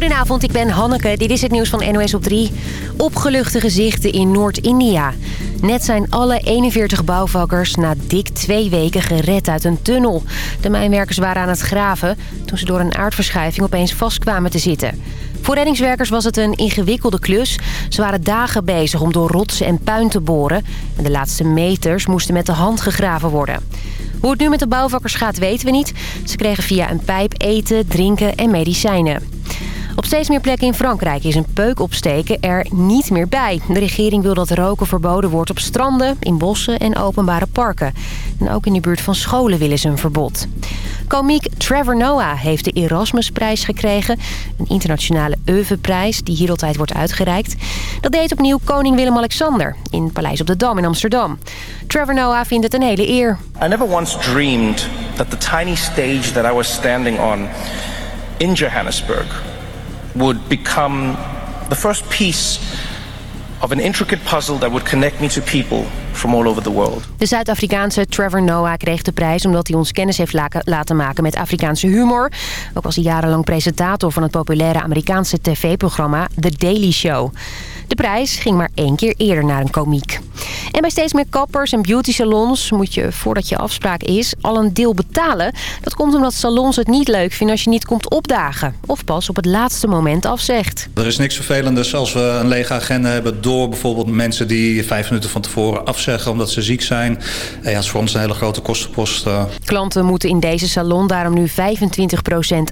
Goedenavond, ik ben Hanneke. Dit is het nieuws van NOS op 3. Opgeluchte gezichten in Noord-India. Net zijn alle 41 bouwvakkers na dik twee weken gered uit een tunnel. De mijnwerkers waren aan het graven toen ze door een aardverschuiving opeens vastkwamen te zitten. Voor reddingswerkers was het een ingewikkelde klus. Ze waren dagen bezig om door rotsen en puin te boren. En de laatste meters moesten met de hand gegraven worden. Hoe het nu met de bouwvakkers gaat weten we niet. Ze kregen via een pijp eten, drinken en medicijnen. Op steeds meer plekken in Frankrijk is een peuk opsteken er niet meer bij. De regering wil dat roken verboden wordt op stranden, in bossen en openbare parken. En ook in de buurt van scholen willen ze een verbod. Komiek Trevor Noah heeft de Erasmusprijs gekregen. Een internationale oeuvreprijs die hier altijd wordt uitgereikt. Dat deed opnieuw koning Willem-Alexander in Paleis op de Dam in Amsterdam. Trevor Noah vindt het een hele eer. I never once dreamed that the tiny stage that I was standing on in Johannesburg would become the first piece of an intricate puzzle that would connect me to people from all over the world. De Zuid-Afrikaanse Trevor Noah kreeg de prijs omdat hij ons kennis heeft laten maken met Afrikaanse humor. Ook was hij jarenlang presentator van het populaire Amerikaanse tv-programma The Daily Show. De prijs ging maar één keer eerder naar een komiek. En bij steeds meer kappers en beauty salons moet je voordat je afspraak is al een deel betalen. Dat komt omdat salons het niet leuk vinden als je niet komt opdagen. Of pas op het laatste moment afzegt. Er is niks vervelenders als we een lege agenda hebben door bijvoorbeeld mensen die vijf minuten van tevoren afzeggen omdat ze ziek zijn. En ja, dat is voor ons een hele grote kostenpost. Klanten moeten in deze salon daarom nu 25%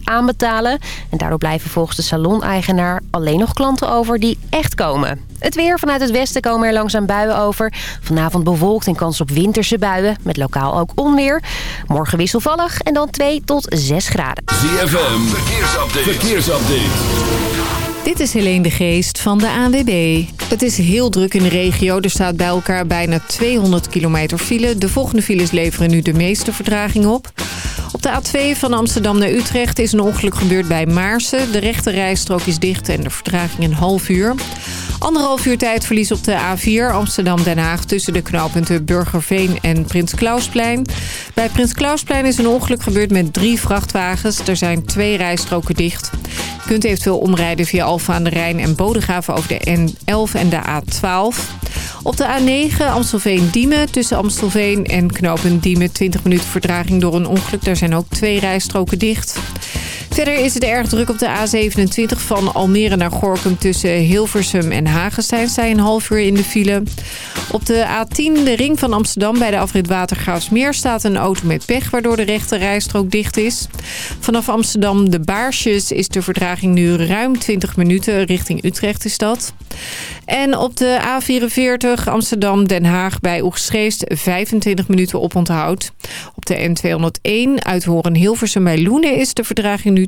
aanbetalen. En daardoor blijven volgens de saloneigenaar alleen nog klanten over die echt komen. Het weer vanuit het westen komen er langzaam buien over. Vanavond bewolkt en kans op winterse buien. Met lokaal ook onweer. Morgen wisselvallig en dan 2 tot 6 graden. ZFM, verkeersupdate. verkeersupdate. Dit is Helene de Geest van de ANWB. Het is heel druk in de regio. Er staat bij elkaar bijna 200 kilometer file. De volgende files leveren nu de meeste vertraging op. Op de A2 van Amsterdam naar Utrecht is een ongeluk gebeurd bij Maarsen. De rechte rijstrook is dicht en de vertraging een half uur. Anderhalf uur tijdverlies op de A4 Amsterdam-Den Haag... tussen de knooppunten Burgerveen en Prins Klausplein. Bij Prins Klausplein is een ongeluk gebeurd met drie vrachtwagens. Er zijn twee rijstroken dicht. Je kunt eventueel omrijden via Alfa aan de Rijn en Bodegraven over de N11 en de A12. Op de A9 Amstelveen-Diemen tussen Amstelveen en knooppunt Diemen... 20 minuten vertraging door een ongeluk. Daar zijn ook twee rijstroken dicht. Verder is het erg druk op de A27 van Almere naar Gorkum tussen Hilversum en Hagestein. Sta een half uur in de file. Op de A10, de ring van Amsterdam bij de afrit Watergraafsmeer... staat een auto met pech waardoor de rechte rijstrook dicht is. Vanaf Amsterdam de Baarsjes is de verdraging nu ruim 20 minuten. Richting Utrecht is dat. En op de A44 Amsterdam-Den Haag bij Oegstgeest 25 minuten oponthoud. Op de N201 uit Horen-Hilversum bij Loenen is de verdraging nu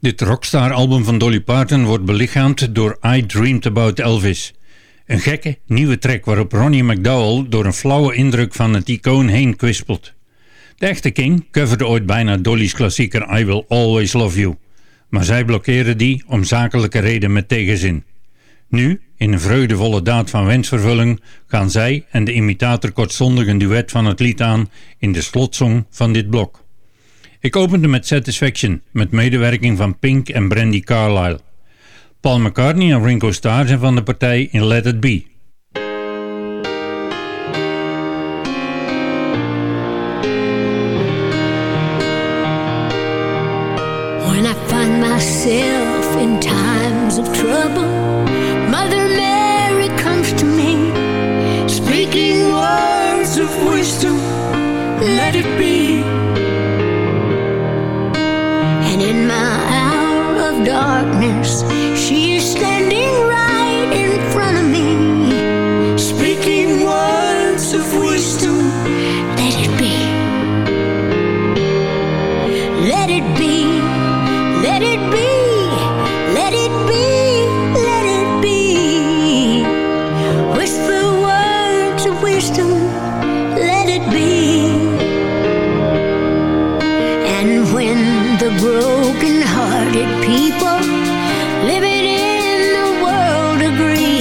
Dit rockstar-album van Dolly Parton wordt belichaamd door I Dreamed About Elvis. Een gekke, nieuwe track waarop Ronnie McDowell door een flauwe indruk van het icoon heen kwispelt. De echte King coverde ooit bijna Dolly's klassieker I Will Always Love You. Maar zij blokkeerde die om zakelijke reden met tegenzin. Nu, in een vreugdevolle daad van wensvervulling, gaan zij en de imitator kortzondig een duet van het lied aan in de slotsong van dit blok. Ik opende met Satisfaction, met medewerking van Pink en Brandy Carlyle. Paul McCartney en Ringo Starr zijn van de partij in Let It Be. darkness. She people living in the world agree.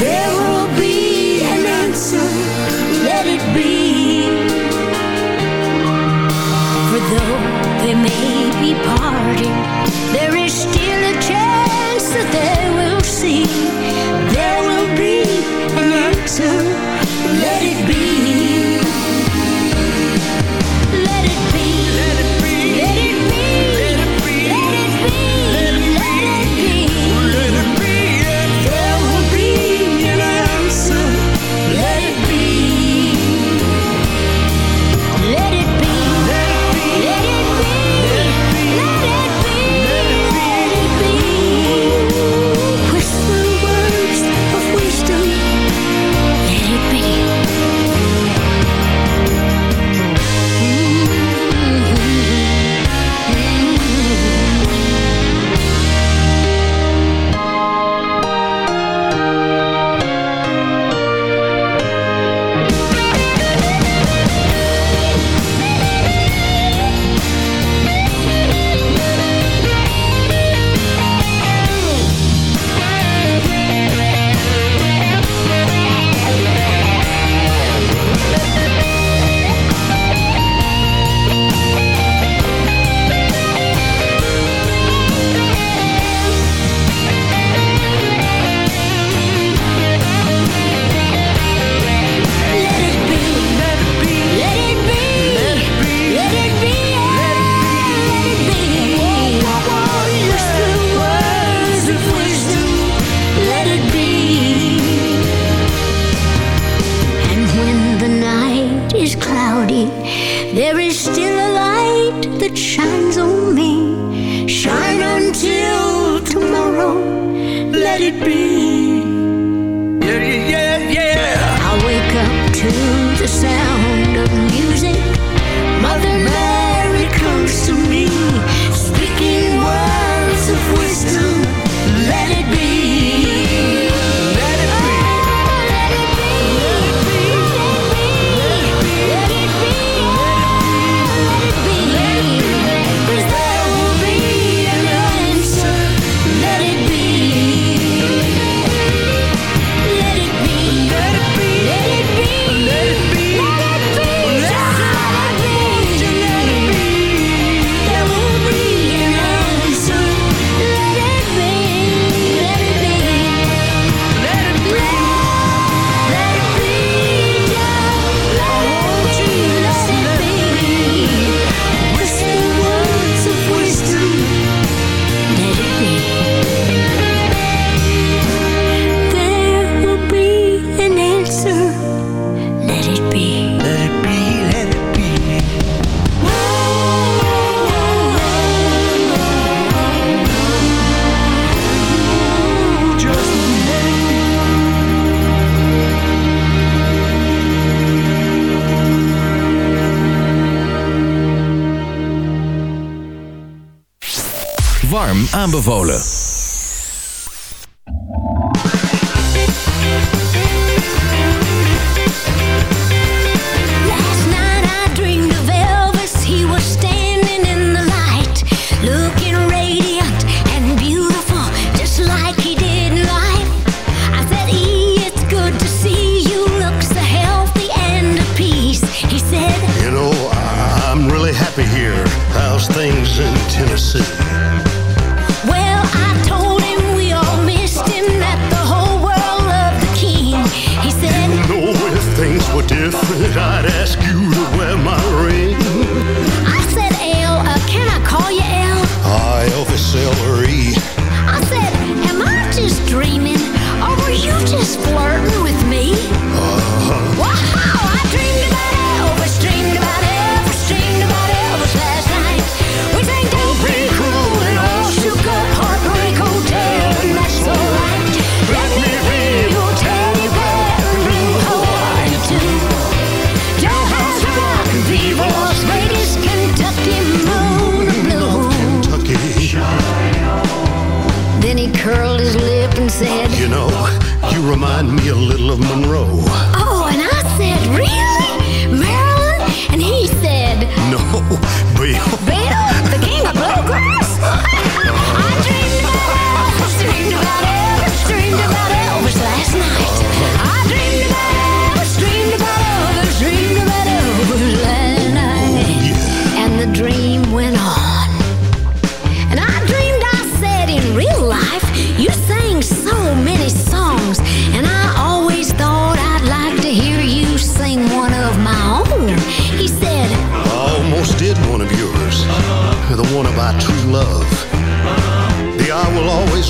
There will be an answer. Let it be. For though they may be parted there is the sound of music. Mother aanbevolen. different, I'd ask you to wear my ring. of Monroe. Oh, and I said, really? Marilyn? And he said... No, Bill. Bill?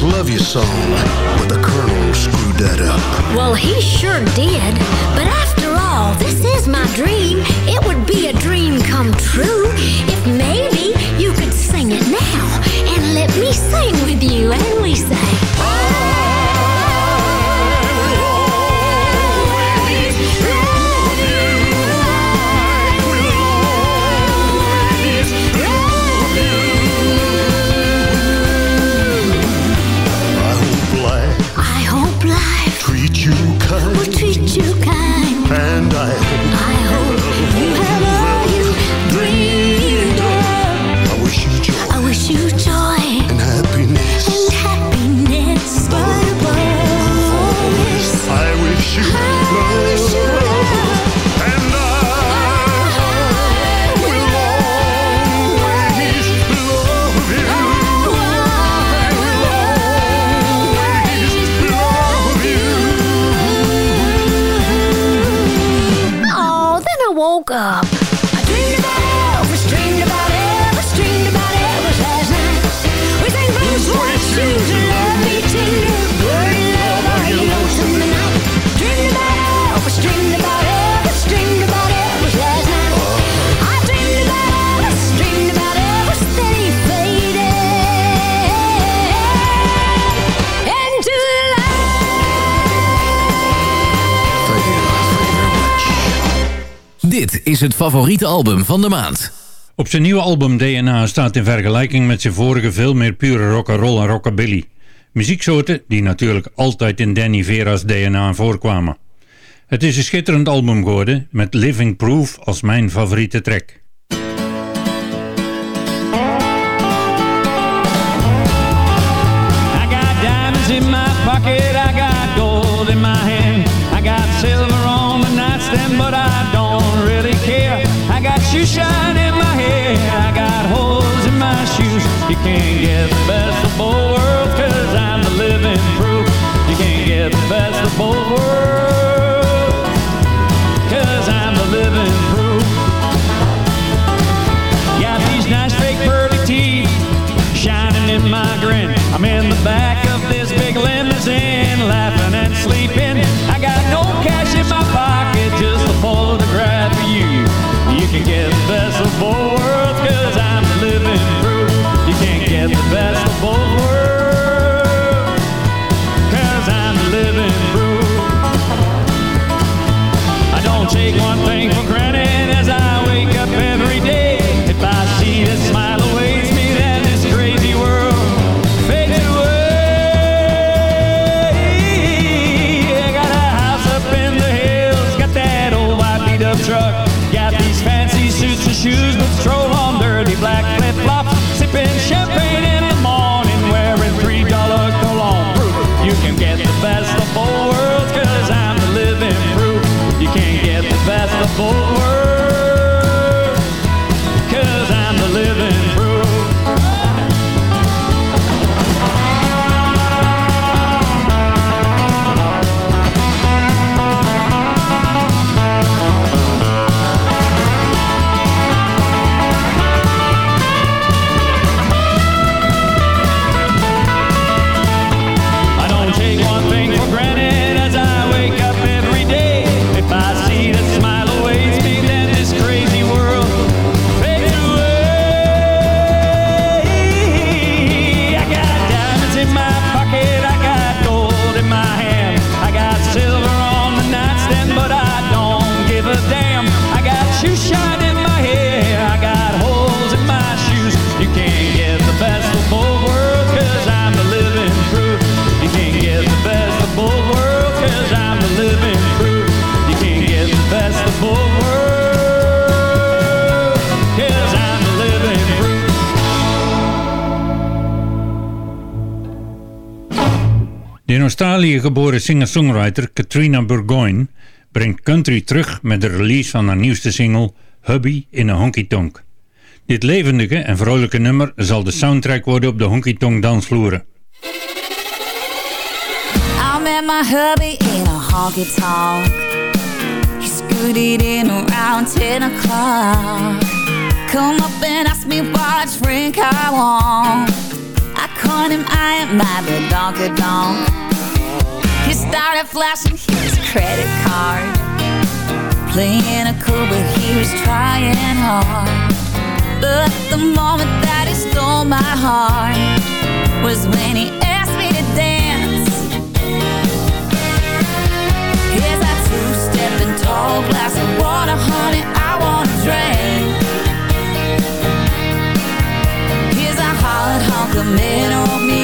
Love You song, but the Colonel screwed that up. Well, he sure did. But after all, this is my dream. It would be a dream come true if maybe you could sing it now and let me sing with you and we. is het favoriete album van de maand. Op zijn nieuwe album DNA staat in vergelijking met zijn vorige veel meer pure rock'n'roll en rockabilly. Muzieksoorten die natuurlijk altijd in Danny Vera's DNA voorkwamen. Het is een schitterend album geworden met Living Proof als mijn favoriete track. in my pocket, I got gold in my hand, I got silver on the nightstand, but shoe shine in my head. I got holes in my shoes. You can't get the best of both. Black flip flops. Sipping champagne in the morning, wearing three dollar cologne. You can get the best of both worlds, cause I'm the living proof. You can't get the best of both worlds, Australië geboren singer-songwriter Katrina Burgoyne brengt country terug met de release van haar nieuwste single Hubby in een Honky Tonk. Dit levendige en vrolijke nummer zal de soundtrack worden op de Honky Tonk dansvloeren. I met my hubby in a honky tonk. He scooted in around 10 o'clock. Come up and ask me what drink I want. I caught him eyeing my donka donk. He started flashing his credit card. Playing a cool, but he was trying hard. But the moment that he stole my heart was when he asked me to dance. Here's that two-stepping tall glass of water, honey, I want a drink. Here's a hot hunk of men on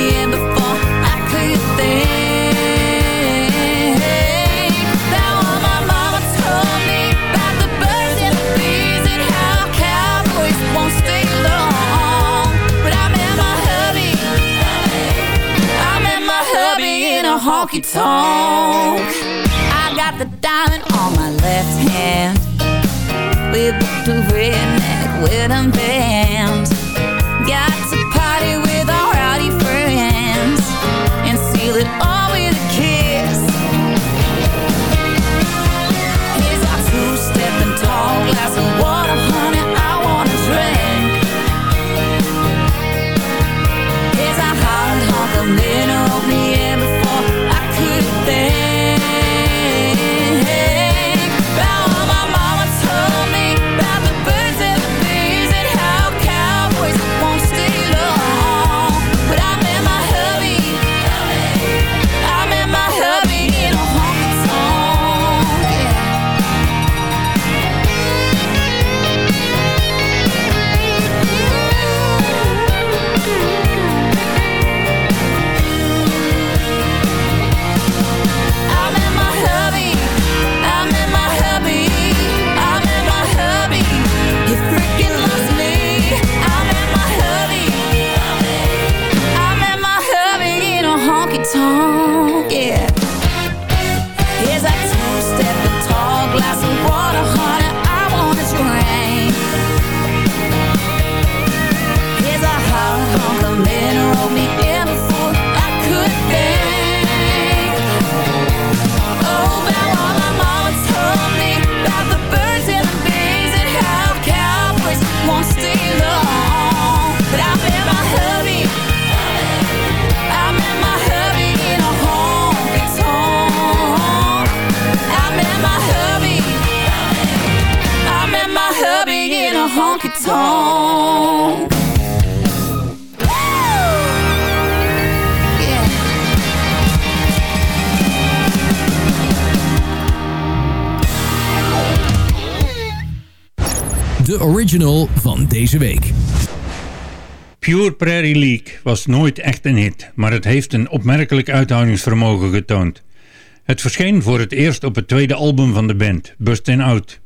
honky tonk. I got the diamond on my left hand. Booked a redneck wedding band. De original van deze week. Pure Prairie League was nooit echt een hit, maar het heeft een opmerkelijk uithoudingsvermogen getoond. Het verscheen voor het eerst op het tweede album van de band, Bustin' Out.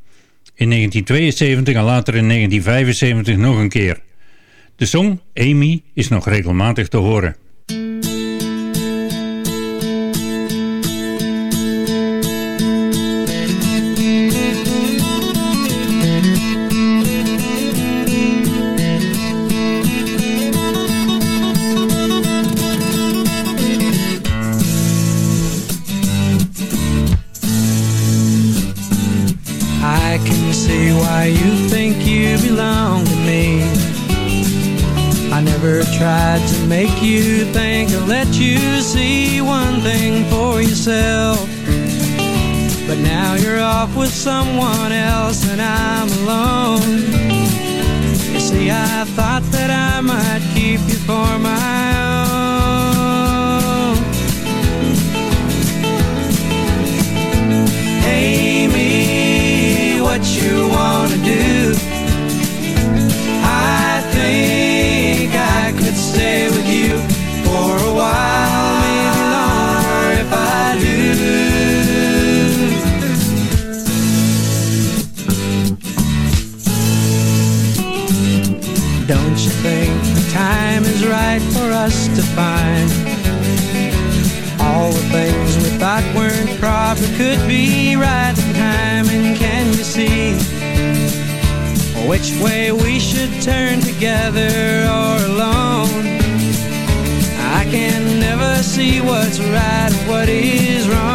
In 1972 en later in 1975 nog een keer. De song Amy is nog regelmatig te horen. Tried to make you think or let you see one thing for yourself. But now you're off with someone else and I'm alone. You see, I thought that I might keep you for my think the time is right for us to find all the things we thought weren't proper could be right in time? And can you see which way we should turn together or alone? I can never see what's right what is wrong.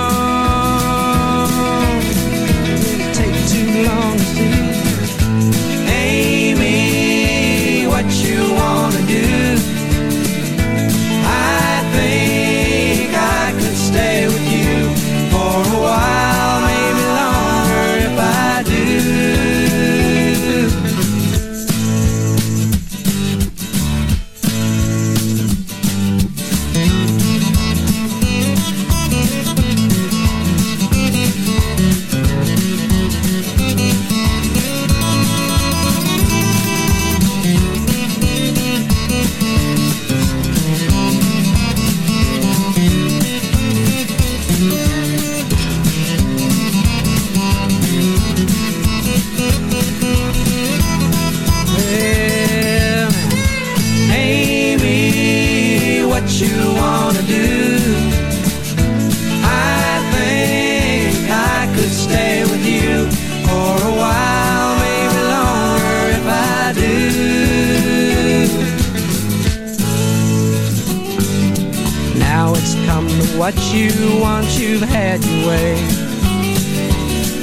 Had your way.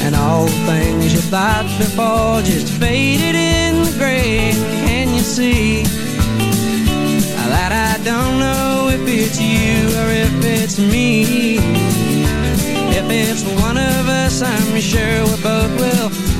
And all the things you thought before just faded in the gray. Can you see that I don't know if it's you or if it's me? If it's one of us, I'm sure we both will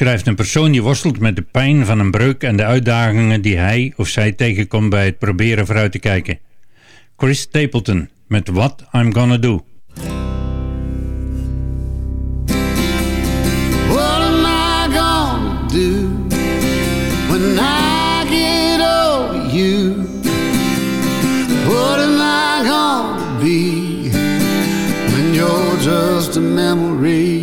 beschrijft een persoon die worstelt met de pijn van een breuk en de uitdagingen die hij of zij tegenkomt bij het proberen vooruit te kijken. Chris Stapleton met What I'm Gonna Do. What am I gonna do when I get over you? What am I gonna be when you're just a memory?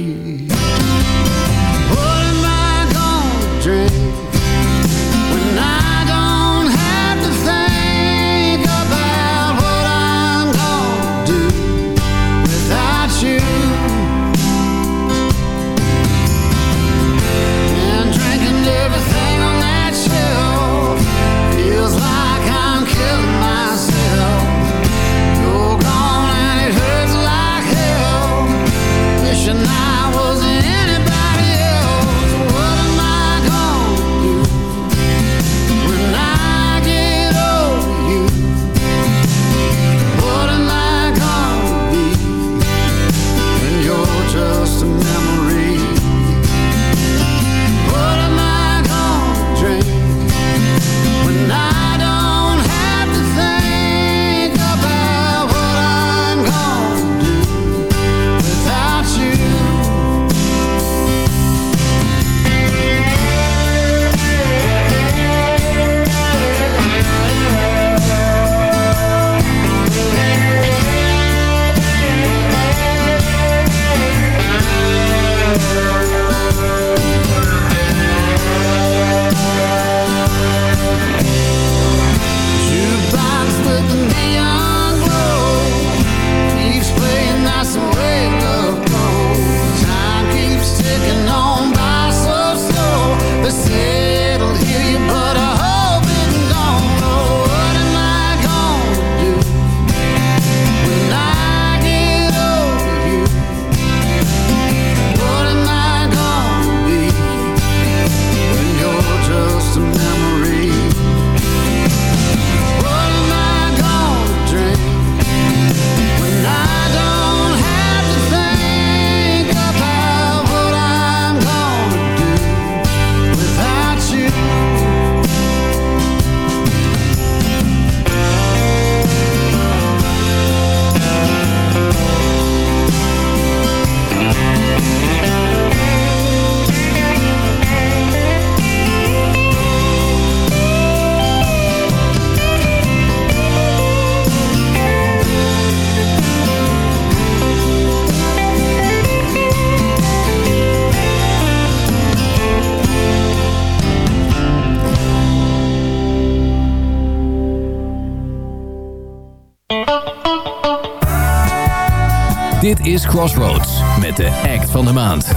Crossroads met de act van de maand.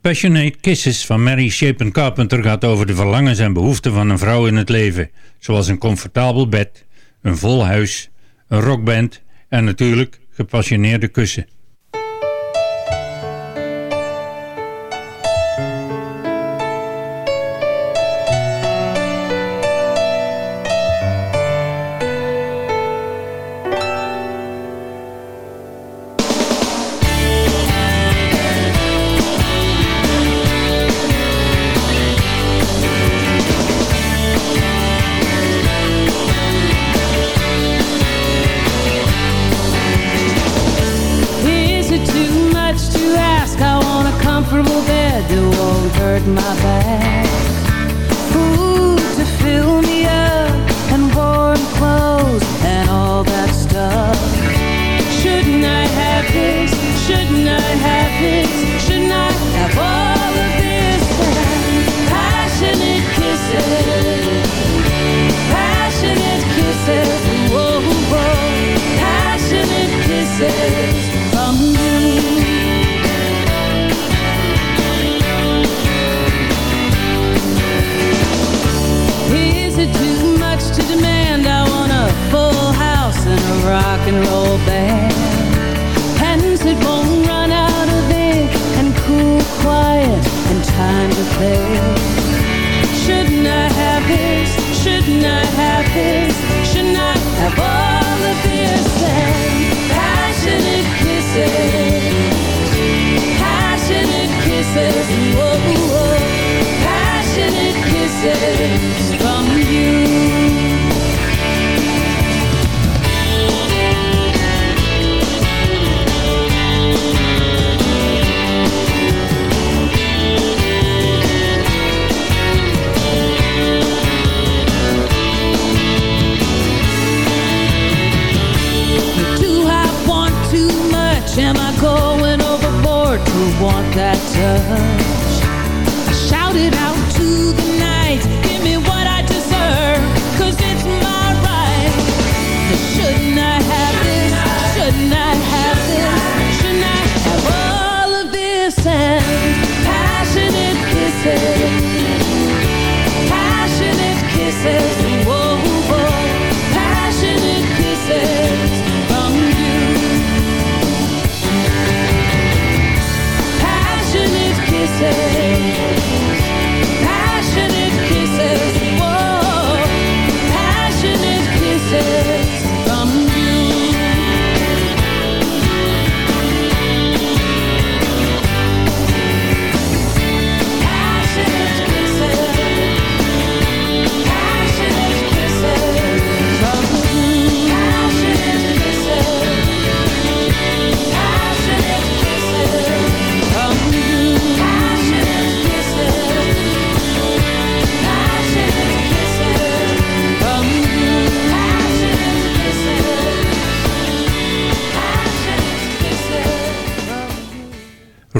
Passionate Kisses van Mary Shapen Carpenter gaat over de verlangens en behoeften van een vrouw in het leven. Zoals een comfortabel bed, een vol huis, een rockband en natuurlijk gepassioneerde kussen.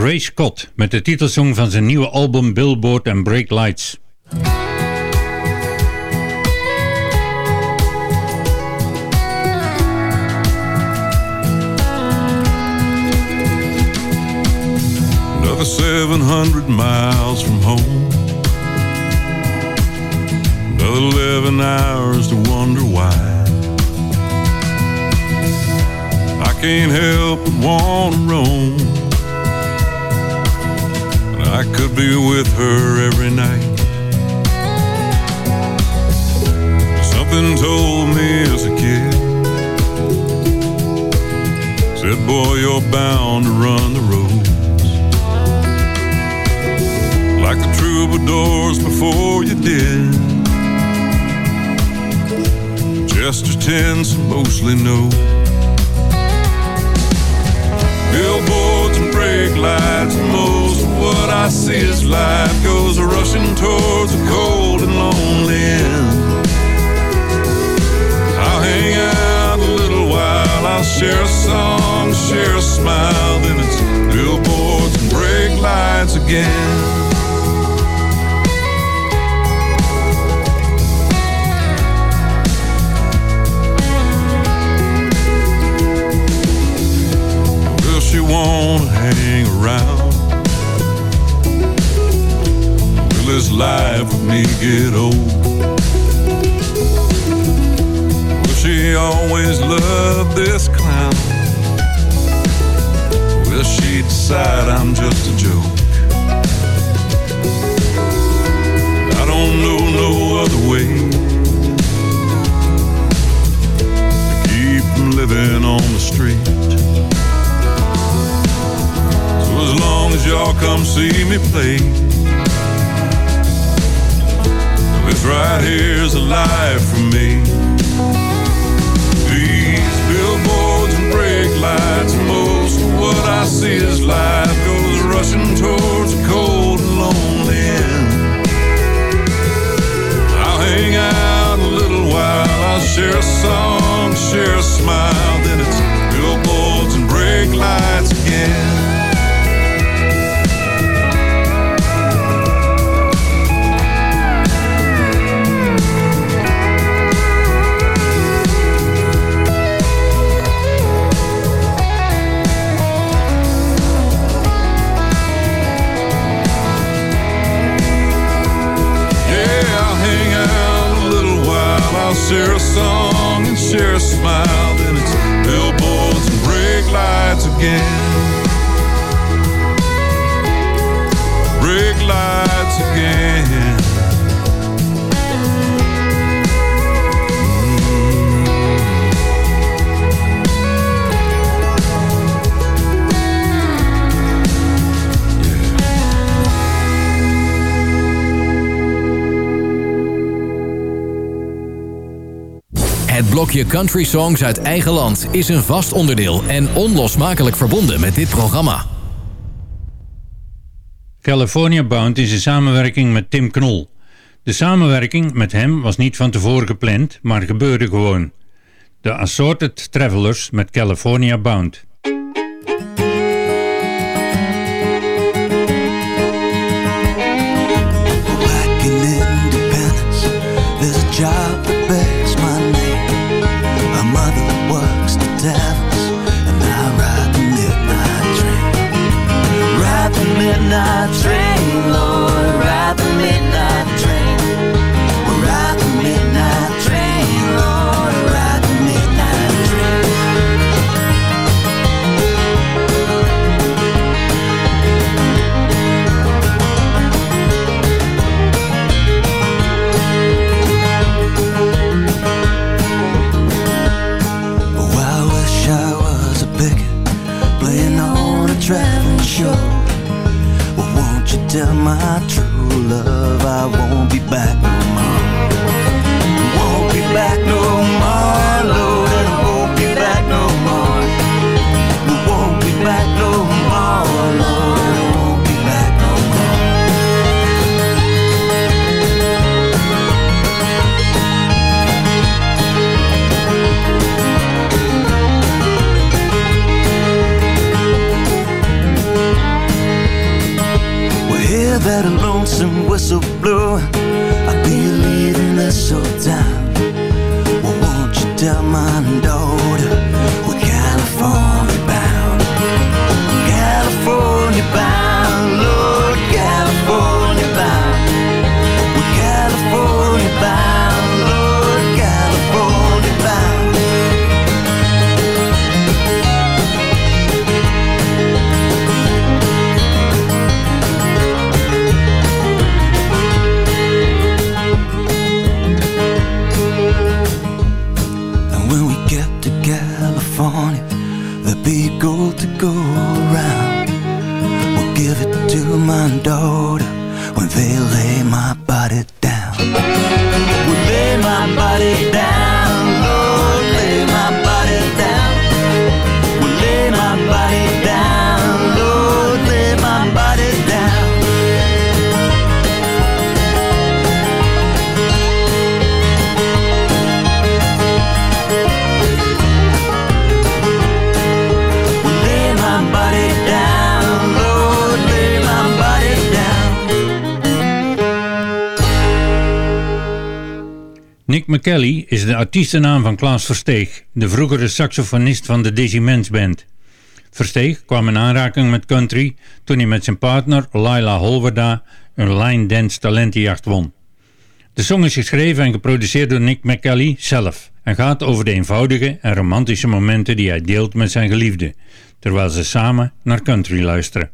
Ray Scott met de titelsong van zijn nieuwe album Billboard and Break Lights. Another 700 miles from home. Another 11 hours to wonder why. I can't help but want to roam. I could be with her every night. Something told me as a kid. Said, boy, you're bound to run the roads. Like the troubadours before you did. Chester tense mostly no. Billboards and brake lights, and what I see is life goes rushing towards a cold and lonely end. I'll hang out a little while, I'll share a song, share a smile, then it's billboards and brake lights again. won't hang around me get old. Well, she always loved this clown. Will she decide I'm just a joke? I don't know no other way to keep from living on the street. As long as y'all come see me play, this right here's a life for me. These billboards and brake lights, most of what I see is life goes rushing towards a cold and lonely end. I'll hang out a little while, I'll share a song, share a smile, then it's billboards and brake lights again. Share a song and share a smile. Then it's billboards and brake lights again. Brake lights again. Blokje Country Songs uit eigen land is een vast onderdeel en onlosmakelijk verbonden met dit programma. California Bound is een samenwerking met Tim Knol. De samenwerking met hem was niet van tevoren gepland, maar gebeurde gewoon. De Assorted Travelers met California Bound. My McKelly is de artiestennaam van Klaas Versteeg, de vroegere saxofonist van de Dizzy Mans Band. Versteeg kwam in aanraking met country toen hij met zijn partner Laila Holverda een line dance talentenjacht won. De song is geschreven en geproduceerd door Nick McKelly zelf en gaat over de eenvoudige en romantische momenten die hij deelt met zijn geliefde, terwijl ze samen naar country luisteren.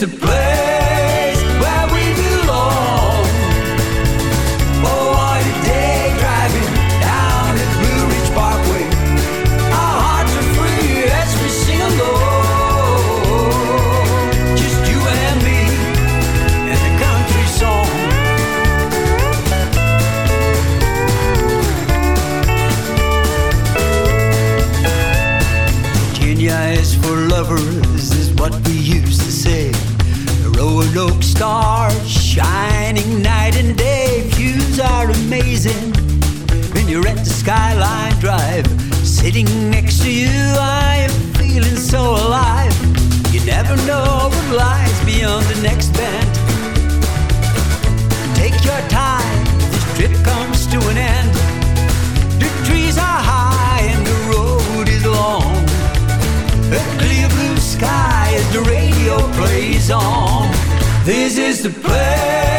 to play. Sitting next to you, I am feeling so alive. You never know what lies beyond the next bend. Take your time, this trip comes to an end. The trees are high and the road is long. A clear blue sky as the radio plays on. This is the place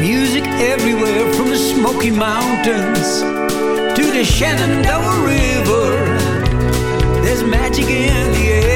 music everywhere from the Smoky Mountains to the Shenandoah River. There's magic in the air.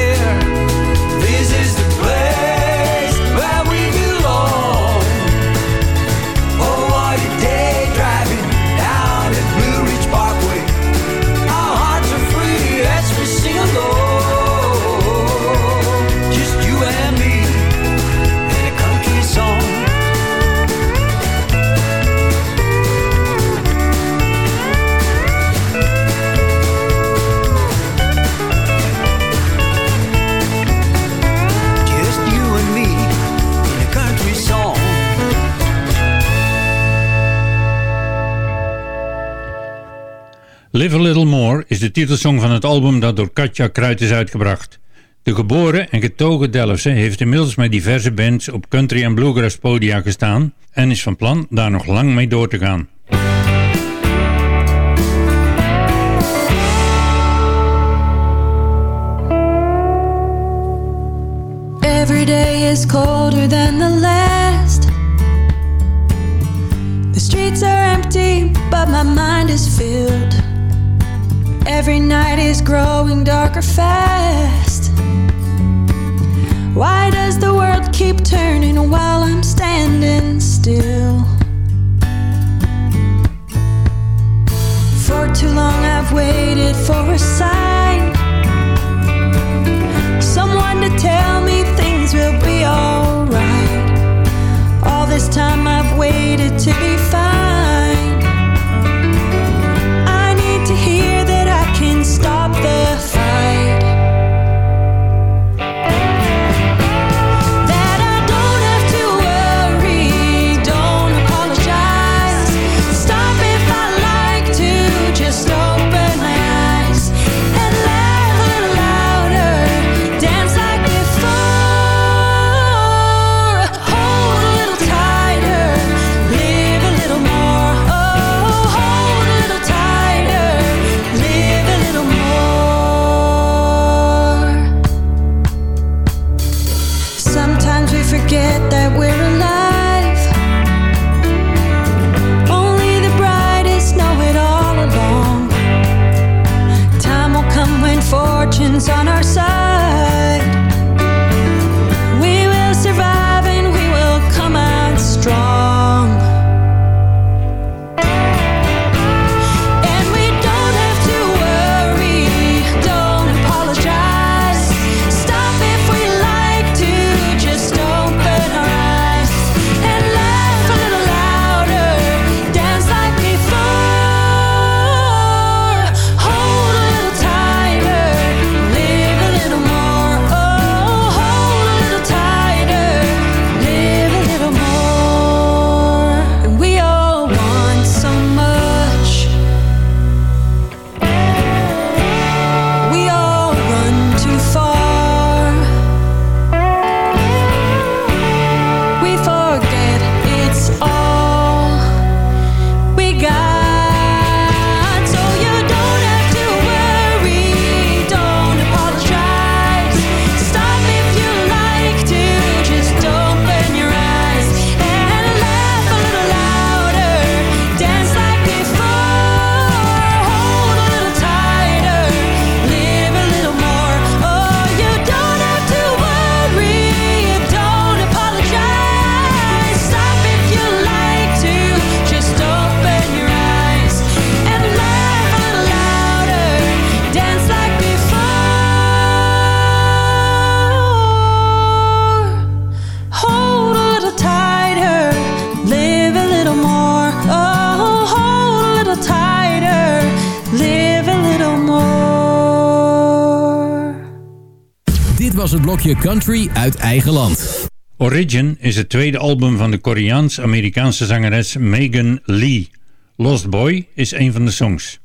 Live a Little More is de titelsong van het album dat door Katja Kruid is uitgebracht. De geboren en getogen Delftse heeft inmiddels met diverse bands op country en bluegrass podia gestaan en is van plan daar nog lang mee door te gaan. Is colder than the last. The streets are empty, but my mind is filled. Every night is growing darker fast. Why does the world keep turning while I'm standing still? For too long I've waited for a sign. Someone to tell me things will be alright. All this time I've waited to be fine. Blokje Country uit eigen land. Origin is het tweede album van de Koreaans-Amerikaanse zangeres Megan Lee. Lost Boy is een van de songs.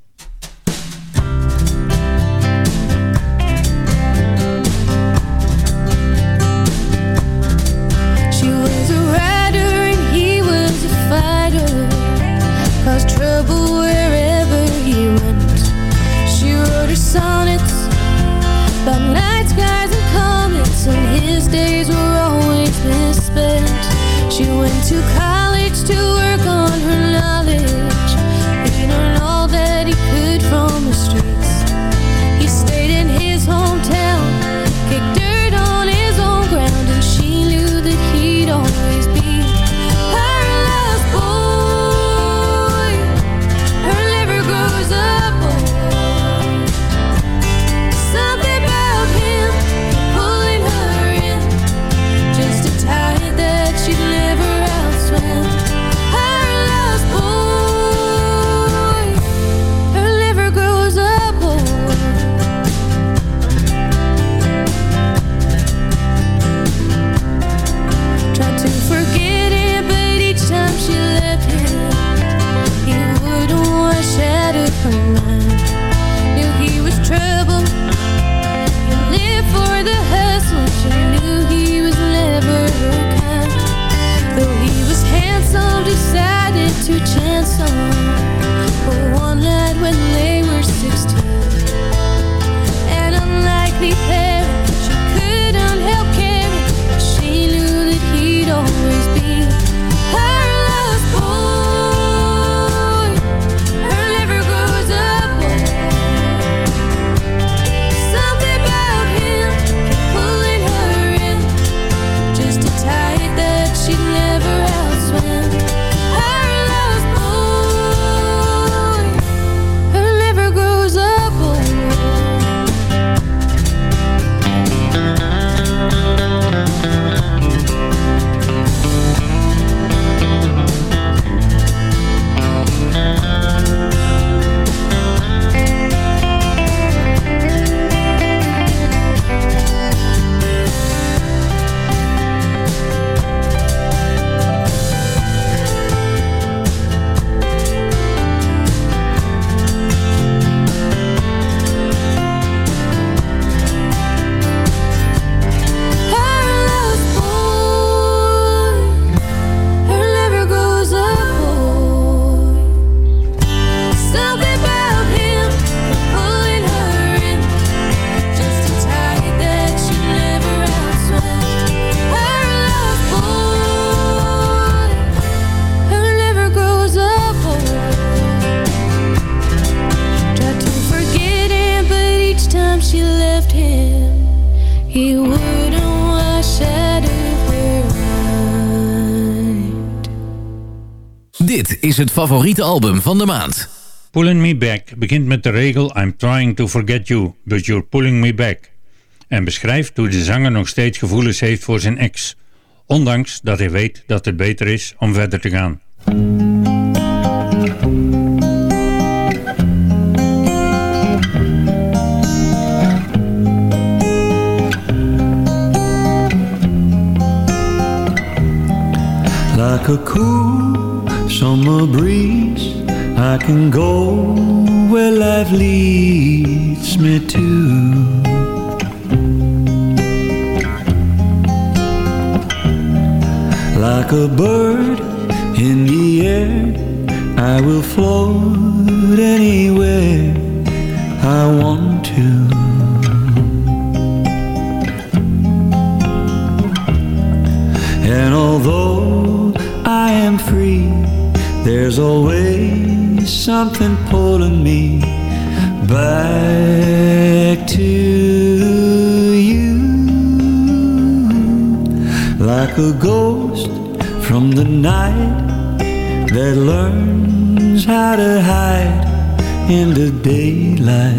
Dit is het favoriete album van de maand. Pulling Me Back begint met de regel I'm trying to forget you, but you're pulling me back. En beschrijft hoe de zanger nog steeds gevoelens heeft voor zijn ex. Ondanks dat hij weet dat het beter is om verder te gaan. Like a cool summer breeze, I can go where life leads me to. Like a bird in the air, I will float anywhere I want to. And although I am free, there's always something pulling me back to you. Like a ghost from the night that learns how to hide in the daylight.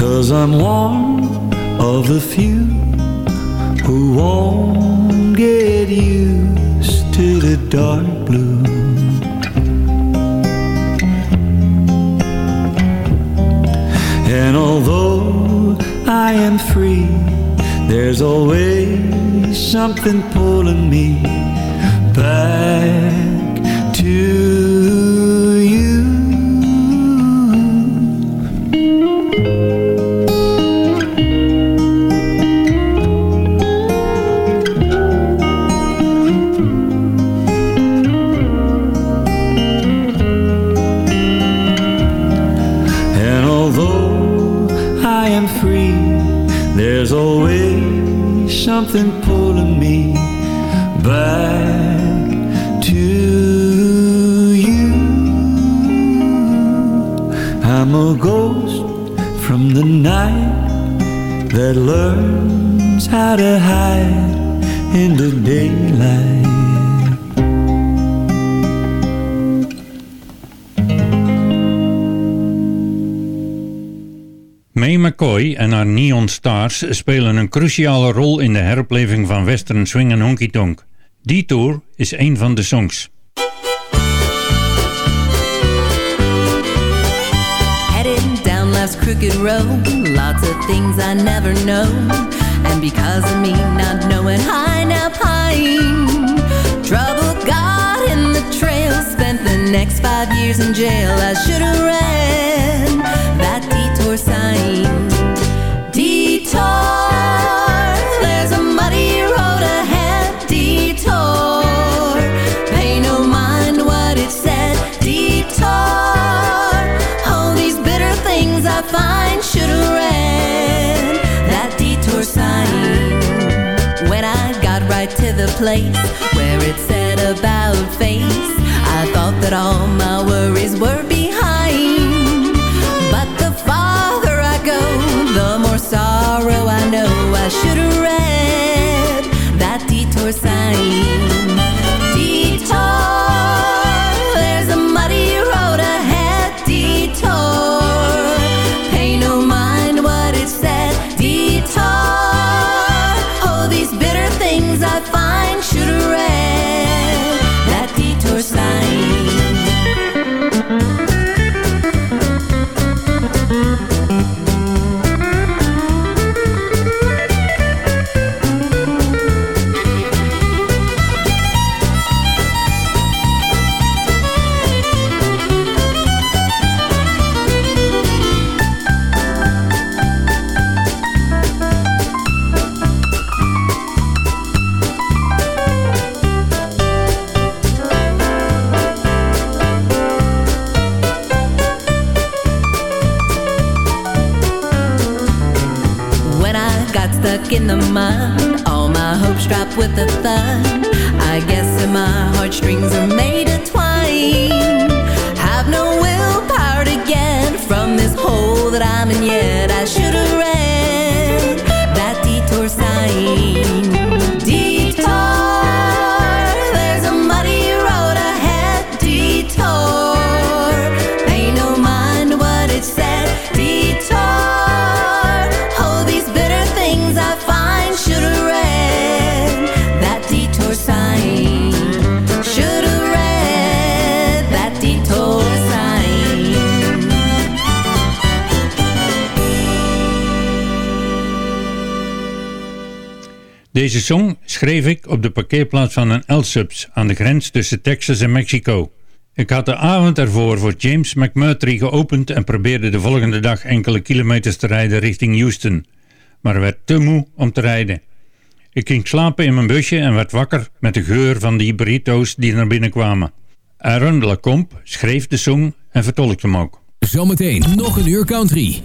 Cause I'm one of the few who won't get used to the dark blue. And although I am free, there's always something pulling me back something pulling me back to you. I'm a ghost from the night that learns how to hide in the daylight. McCoy en haar Neon Stars spelen een cruciale rol in de heropleving van western swing en honky tonk. Detour is een van de songs. Heading down life's crooked road, lots of things I never know. And because of me not knowing high now pine, trouble got in the trail, spent the next five years in jail. I should have read that detour sign. Right to the place where it said about face, I thought that all my worries were behind. But the farther I go, the more sorrow I know. I should have read that detour sign. Deze song schreef ik op de parkeerplaats van een L-Subs aan de grens tussen Texas en Mexico. Ik had de avond ervoor voor James McMurtry geopend en probeerde de volgende dag enkele kilometers te rijden richting Houston, maar werd te moe om te rijden. Ik ging slapen in mijn busje en werd wakker met de geur van die burrito's die naar binnen kwamen. Aaron Lacombe schreef de song en vertolkte hem ook. Zometeen nog een uur country.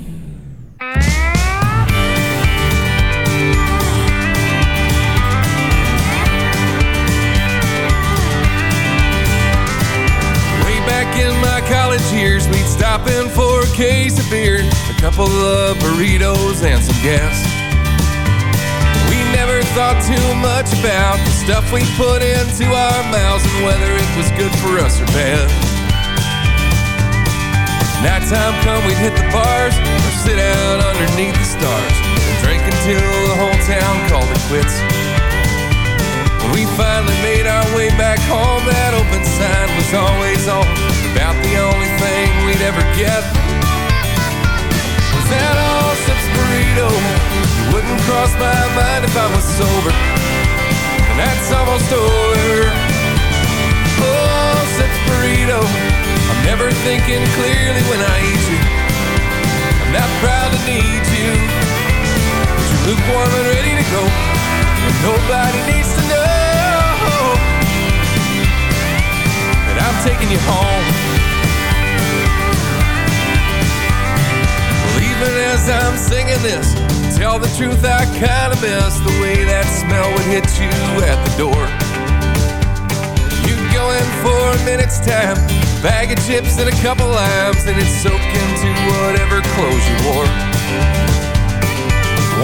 College years, we'd stop in for a case of beer, a couple of burritos, and some gas. We never thought too much about the stuff we put into our mouths and whether it was good for us or bad. Nighttime come, we'd hit the bars or sit out underneath the stars and drink until the whole town called it quits. When we finally made our way back home, that open sign was always on might ever get. Was that all sips burrito? You wouldn't cross my mind if I was sober. And that's almost over. Oh, sips burrito. I'm never thinking clearly when I eat you. I'm not proud to need you. But you're lukewarm and ready to go. And nobody needs to know. That I'm taking you home. Even as I'm singing this, tell the truth, I kinda miss the way that smell would hit you at the door. You'd go in for a minute's time, bag of chips and a couple limes, and it's soaked into whatever clothes you wore.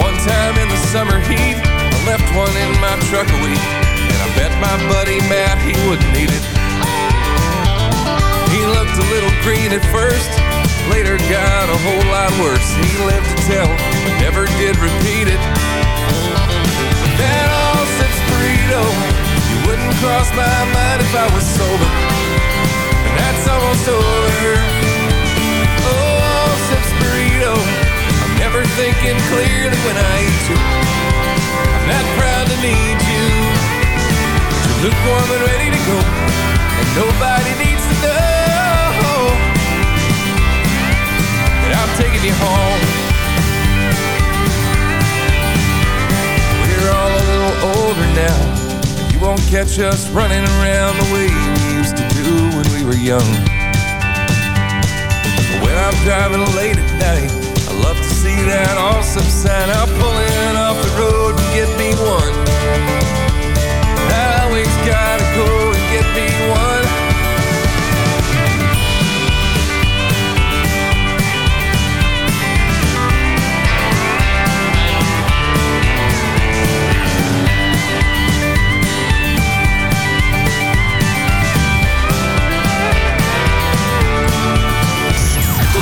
One time in the summer heat, I left one in my truck a week, and I bet my buddy Matt he wouldn't need it. He looked a little green at first, later got a whole lot worse. He lived to tell, but never did repeat it. That all sips burrito, you wouldn't cross my mind if I was sober. And that's almost over. Oh, all sips burrito, I'm never thinking clearly when I eat you. I'm not proud to need you. You're lukewarm and ready to go. And nobody needs to know I'm taking you home. We're all a little older now. You won't catch us running around the way we used to do when we were young. When I'm driving late at night, I love to see that awesome sign out pulling off the road and get me one. I always gotta go and get me one.